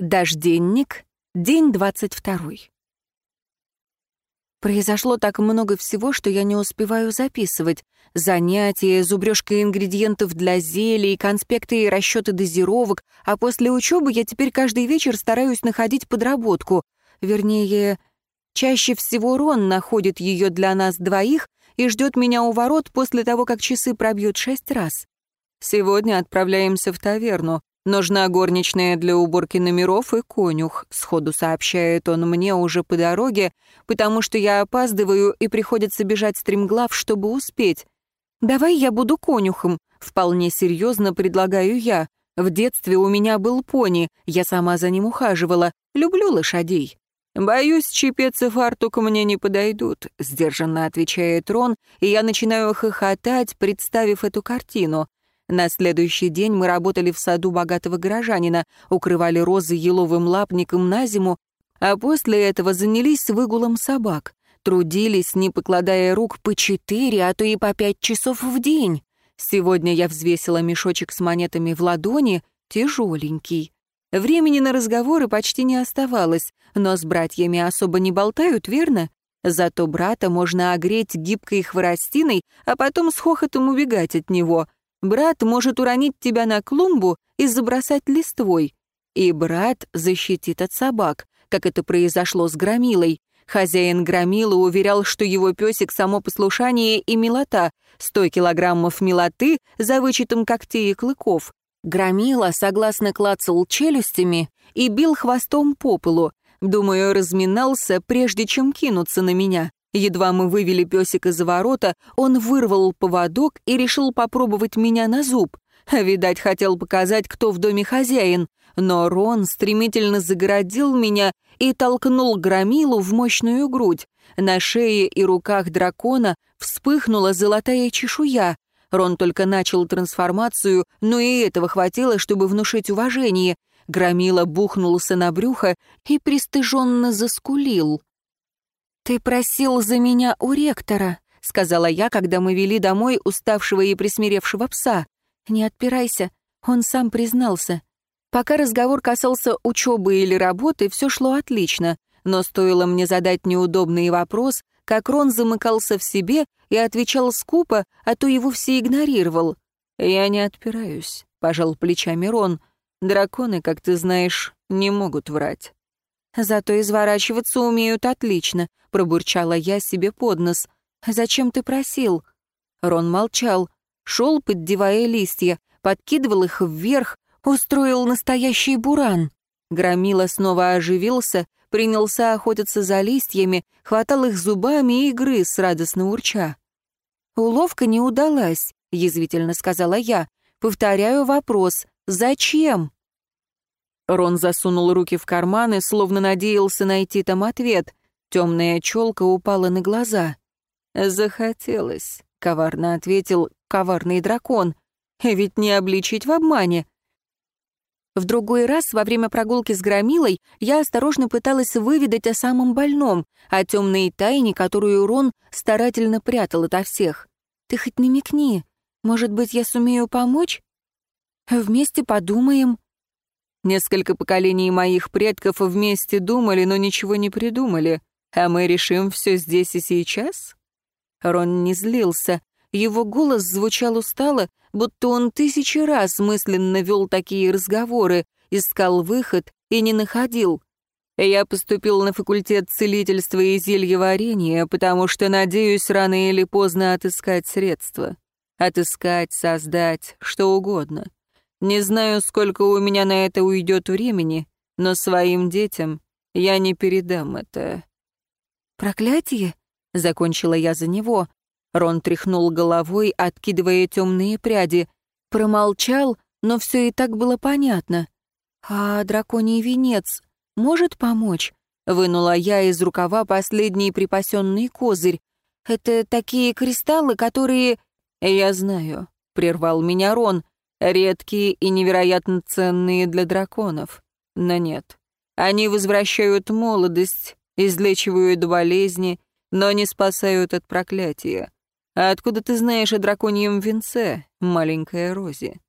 Дожденник, день двадцать второй. Произошло так много всего, что я не успеваю записывать. Занятия, зубрежка ингредиентов для зелий, конспекты и расчеты дозировок, а после учебы я теперь каждый вечер стараюсь находить подработку. Вернее, чаще всего Рон находит ее для нас двоих и ждет меня у ворот после того, как часы пробьют шесть раз. Сегодня отправляемся в таверну. «Нужна горничная для уборки номеров и конюх», — сходу сообщает он мне уже по дороге, потому что я опаздываю и приходится бежать стремглав, чтобы успеть. «Давай я буду конюхом», — вполне серьезно предлагаю я. В детстве у меня был пони, я сама за ним ухаживала, люблю лошадей. «Боюсь, чепец и фартук мне не подойдут», — сдержанно отвечает Рон, и я начинаю хохотать, представив эту картину. На следующий день мы работали в саду богатого горожанина, укрывали розы еловым лапником на зиму, а после этого занялись выгулом собак. Трудились, не покладая рук, по четыре, а то и по пять часов в день. Сегодня я взвесила мешочек с монетами в ладони, тяжеленький. Времени на разговоры почти не оставалось, но с братьями особо не болтают, верно? Зато брата можно огреть гибкой хворостиной, а потом с хохотом убегать от него. Брат может уронить тебя на клумбу и забросать листвой. И брат защитит от собак, как это произошло с Громилой. Хозяин Громила уверял, что его песик — само послушание и милота, сто килограммов милоты за вычетом когтей и клыков. Громила согласно клацал челюстями и бил хвостом по полу. Думаю, разминался, прежде чем кинуться на меня. Едва мы вывели песика за ворота, он вырвал поводок и решил попробовать меня на зуб. Видать, хотел показать, кто в доме хозяин. Но Рон стремительно загородил меня и толкнул громилу в мощную грудь. На шее и руках дракона вспыхнула золотая чешуя. Рон только начал трансформацию, но и этого хватило, чтобы внушить уважение. Громила бухнулся на брюхо и пристыженно заскулил. «Ты просил за меня у ректора», — сказала я, когда мы вели домой уставшего и присмиревшего пса. «Не отпирайся, он сам признался. Пока разговор касался учебы или работы, все шло отлично, но стоило мне задать неудобный вопрос, как Рон замыкался в себе и отвечал скупо, а то его все игнорировал. «Я не отпираюсь», — пожал плечами Рон. «Драконы, как ты знаешь, не могут врать». «Зато изворачиваться умеют отлично», — пробурчала я себе под нос. «Зачем ты просил?» Рон молчал, шел, поддевая листья, подкидывал их вверх, устроил настоящий буран. Громила снова оживился, принялся охотиться за листьями, хватал их зубами и грыз, радостно урча. «Уловка не удалась», — язвительно сказала я. «Повторяю вопрос. Зачем?» Рон засунул руки в карманы, словно надеялся найти там ответ. Темная челка упала на глаза. «Захотелось», — коварно ответил коварный дракон. «Ведь не обличить в обмане». В другой раз, во время прогулки с Громилой, я осторожно пыталась выведать о самом больном, о темной тайне, которую Рон старательно прятал ото всех. «Ты хоть намекни, может быть, я сумею помочь?» «Вместе подумаем», Несколько поколений моих предков вместе думали, но ничего не придумали. А мы решим все здесь и сейчас?» Рон не злился. Его голос звучал устало, будто он тысячи раз мысленно вел такие разговоры, искал выход и не находил. Я поступил на факультет целительства и зельеварения, потому что надеюсь рано или поздно отыскать средства. Отыскать, создать, что угодно. Не знаю, сколько у меня на это уйдет времени, но своим детям я не передам это». «Проклятие?» — закончила я за него. Рон тряхнул головой, откидывая темные пряди. Промолчал, но все и так было понятно. «А драконий венец может помочь?» — вынула я из рукава последний припасенный козырь. «Это такие кристаллы, которые...» «Я знаю», — прервал меня Рон редкие и невероятно ценные для драконов. Но нет. Они возвращают молодость, излечивают болезни, но не спасают от проклятия. А откуда ты знаешь о драконьем венце, маленькая Рози?»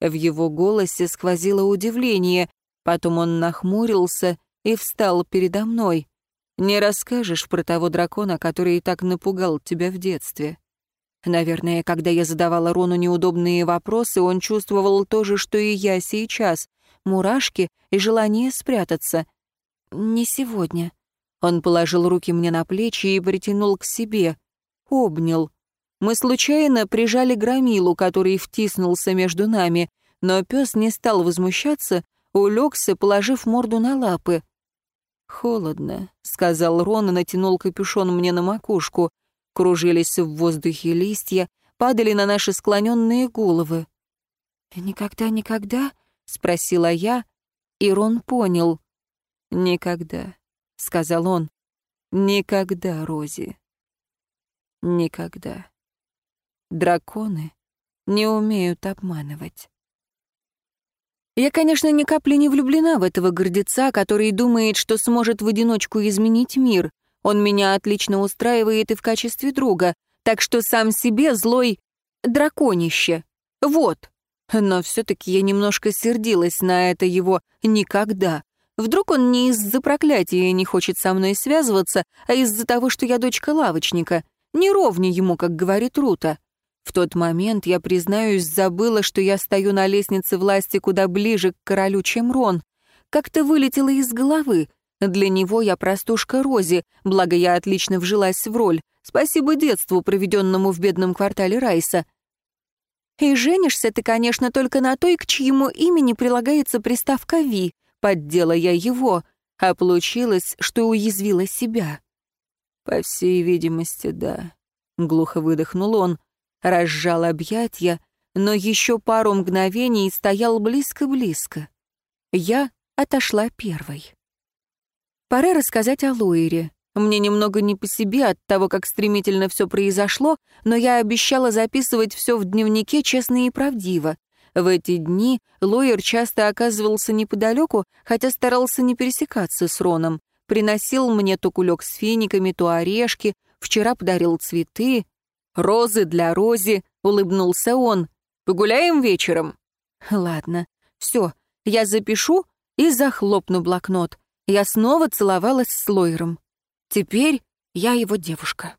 В его голосе сквозило удивление. Потом он нахмурился и встал передо мной. «Не расскажешь про того дракона, который так напугал тебя в детстве?» Наверное, когда я задавала Рону неудобные вопросы, он чувствовал то же, что и я сейчас. Мурашки и желание спрятаться. «Не сегодня». Он положил руки мне на плечи и притянул к себе. Обнял. Мы случайно прижали громилу, который втиснулся между нами, но пес не стал возмущаться, улегся, положив морду на лапы. «Холодно», — сказал Рон и натянул капюшон мне на макушку. Кружились в воздухе листья, падали на наши склоненные головы. «Никогда, никогда?» — спросила я, и Рон понял. «Никогда», — сказал он. «Никогда, Рози. Никогда». Драконы не умеют обманывать. Я, конечно, ни капли не влюблена в этого гордеца, который думает, что сможет в одиночку изменить мир. Он меня отлично устраивает и в качестве друга, так что сам себе злой драконище. Вот. Но все-таки я немножко сердилась на это его «никогда». Вдруг он не из-за проклятия не хочет со мной связываться, а из-за того, что я дочка лавочника. Не ровня ему, как говорит Рута. В тот момент, я признаюсь, забыла, что я стою на лестнице власти куда ближе к королю, чем Рон. Как-то вылетело из головы. Для него я простушка Рози, благо я отлично вжилась в роль. Спасибо детству, проведенному в бедном квартале Райса. И женишься ты, конечно, только на той, к чьему имени прилагается приставка «ви», поддела я его, а получилось, что уязвила себя. «По всей видимости, да», — глухо выдохнул он разжал объятья, но еще пару мгновений стоял близко-близко. Я отошла первой. Пора рассказать о Луире. Мне немного не по себе от того, как стремительно все произошло, но я обещала записывать все в дневнике честно и правдиво. В эти дни Лоер часто оказывался неподалеку, хотя старался не пересекаться с Роном. Приносил мне то кулек с финиками, то орешки, вчера подарил цветы, «Розы для Рози», — улыбнулся он. «Погуляем вечером?» «Ладно, все, я запишу и захлопну блокнот. Я снова целовалась с Лойером. Теперь я его девушка».